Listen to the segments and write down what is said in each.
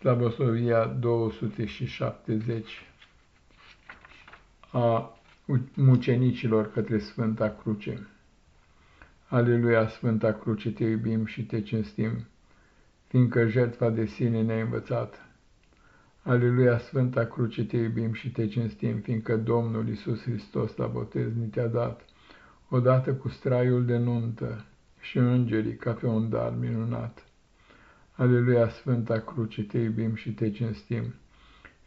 Slavosovia 270 a mucenicilor către Sfânta Cruce. Aleluia, Sfânta Cruce, te iubim și te cinstim, fiindcă jertfa de sine ne-a învățat. Aleluia, Sfânta Cruce, te iubim și te cinstim, fiindcă Domnul Isus Hristos la botez ni te-a dat, odată cu straiul de nuntă și îngerii ca pe un dar minunat. Aleluia, Sfânta Cruce, te iubim și te cinstim,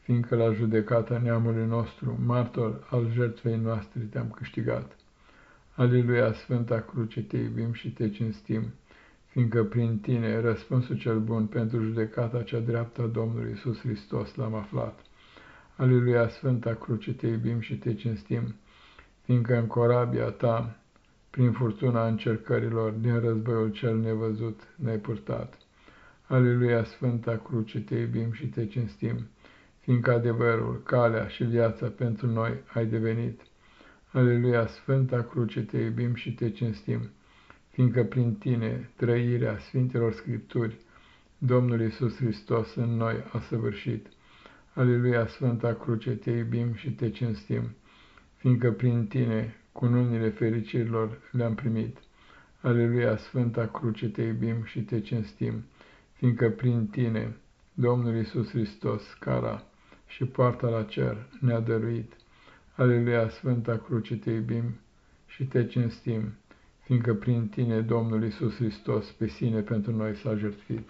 fiindcă la judecata neamului nostru, martor al jertfei noastre, te-am câștigat. Aleluia, Sfânta Cruce, te iubim și te cinstim, fiindcă prin tine răspunsul cel bun pentru judecata cea dreaptă a Domnului Isus Hristos l-am aflat. Aleluia, Sfânta Cruce, te iubim și te cinstim, fiindcă în corabia ta, prin furtuna încercărilor, din războiul cel nevăzut, ne-ai purtat. Aleluia, Sfânta Cruce, te iubim și te cinstim, fiindcă adevărul, calea și viața pentru noi ai devenit. Aleluia, Sfânta Cruce, te iubim și te cinstim, fiindcă prin tine trăirea Sfintelor Scripturi, Domnul Iisus Hristos în noi a săvârșit. Aleluia, Sfânta Cruce, te iubim și te cinstim, fiindcă prin tine cununile fericirilor le-am primit. Aleluia, Sfânta Cruce, te iubim și te cinstim, fiindcă prin tine, Domnul Iisus Hristos, cara și poarta la cer ne-a dăruit. Aleluia, Sfânta Cruce, te iubim și te cinstim, fiindcă prin tine Domnul Iisus Hristos pe sine pentru noi s-a jertfit.